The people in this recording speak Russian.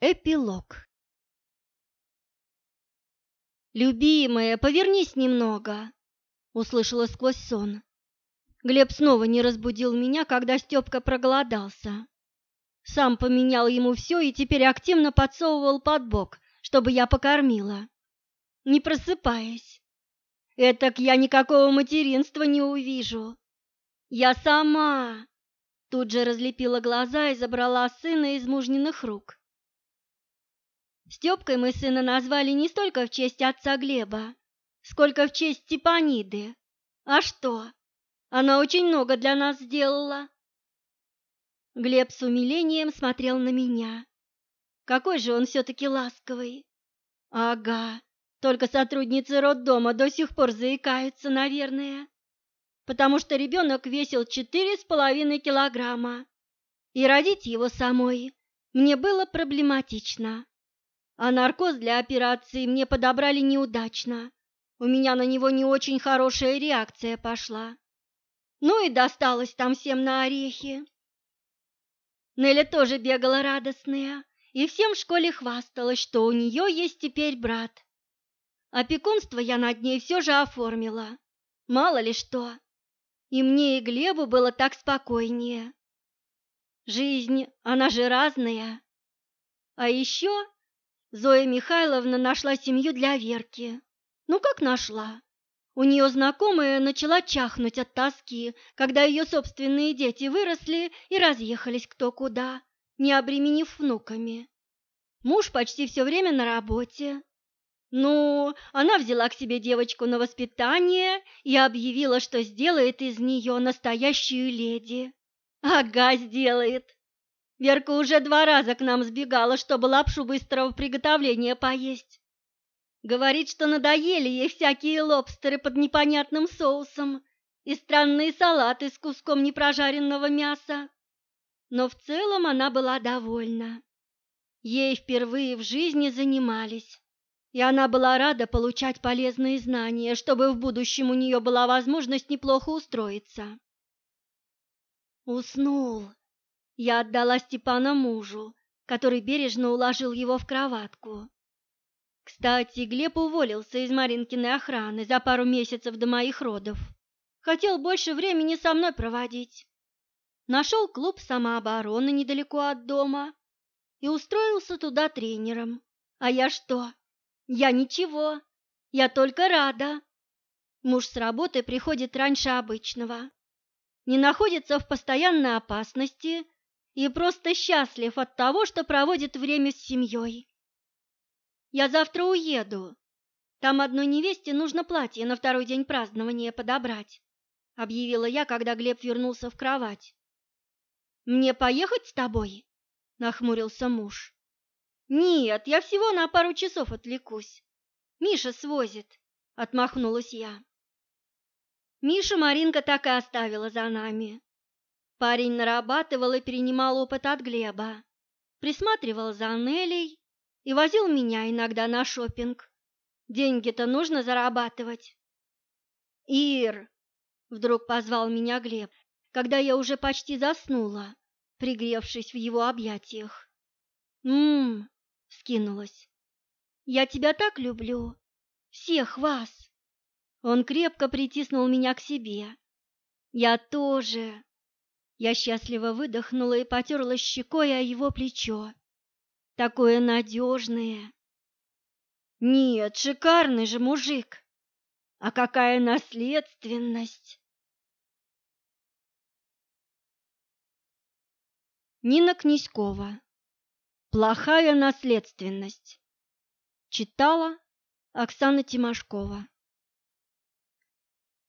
Эпилог «Любимая, повернись немного!» — услышала сквозь сон. Глеб снова не разбудил меня, когда Степка проголодался. Сам поменял ему все и теперь активно подсовывал под бок, чтобы я покормила. Не просыпаясь. Этак я никакого материнства не увижу. Я сама тут же разлепила глаза и забрала сына из мужниных рук. Степкой мы сына назвали не столько в честь отца Глеба, сколько в честь Степаниды. А что? Она очень много для нас сделала. Глеб с умилением смотрел на меня. Какой же он все-таки ласковый. Ага, только сотрудницы роддома до сих пор заикаются, наверное, потому что ребенок весил четыре с половиной килограмма, и родить его самой мне было проблематично. А наркоз для операции мне подобрали неудачно. У меня на него не очень хорошая реакция пошла. Ну и досталось там всем на орехи. Неля тоже бегала радостная и всем в школе хвасталась, что у нее есть теперь брат. Опекунство я над ней все же оформила. Мало ли что. И мне и Глебу было так спокойнее. Жизнь, она же разная. А еще Зоя Михайловна нашла семью для Верки. Ну как нашла? У нее знакомая начала чахнуть от тоски, когда ее собственные дети выросли и разъехались кто куда, не обременив внуками. Муж почти все время на работе. Ну, она взяла к себе девочку на воспитание и объявила, что сделает из нее настоящую леди. Ага, сделает. Верка уже два раза к нам сбегала, чтобы лапшу быстрого приготовления поесть. Говорит, что надоели ей всякие лобстеры под непонятным соусом и странные салаты с куском непрожаренного мяса. Но в целом она была довольна. Ей впервые в жизни занимались, и она была рада получать полезные знания, чтобы в будущем у нее была возможность неплохо устроиться. Уснул. Я отдала Степана мужу, который бережно уложил его в кроватку. Кстати, Глеб уволился из Маринкиной охраны за пару месяцев до моих родов. Хотел больше времени со мной проводить. Нашел клуб самообороны недалеко от дома и устроился туда тренером. А я что? Я ничего. Я только рада. Муж с работы приходит раньше обычного. Не находится в постоянной опасности и просто счастлив от того, что проводит время с семьей. Я завтра уеду. Там одной невесте нужно платье на второй день празднования подобрать, объявила я, когда Глеб вернулся в кровать. Мне поехать с тобой? нахмурился муж. Нет, я всего на пару часов отвлекусь. Миша свозит, отмахнулась я. Миша Маринка так и оставила за нами. Парень нарабатывал и перенимал опыт от Глеба, присматривал за Нелей и возил меня иногда на шопинг. Деньги-то нужно зарабатывать. Ир, вдруг позвал меня Глеб, когда я уже почти заснула, пригревшись в его объятиях. Мм, скинулась. Я тебя так люблю, всех вас. Он крепко притиснул меня к себе. Я тоже. Я счастливо выдохнула и потерла щекой о его плечо. Такое надежное. Нет, шикарный же мужик. А какая наследственность! Нина Князькова. Плохая наследственность. Читала Оксана Тимошкова.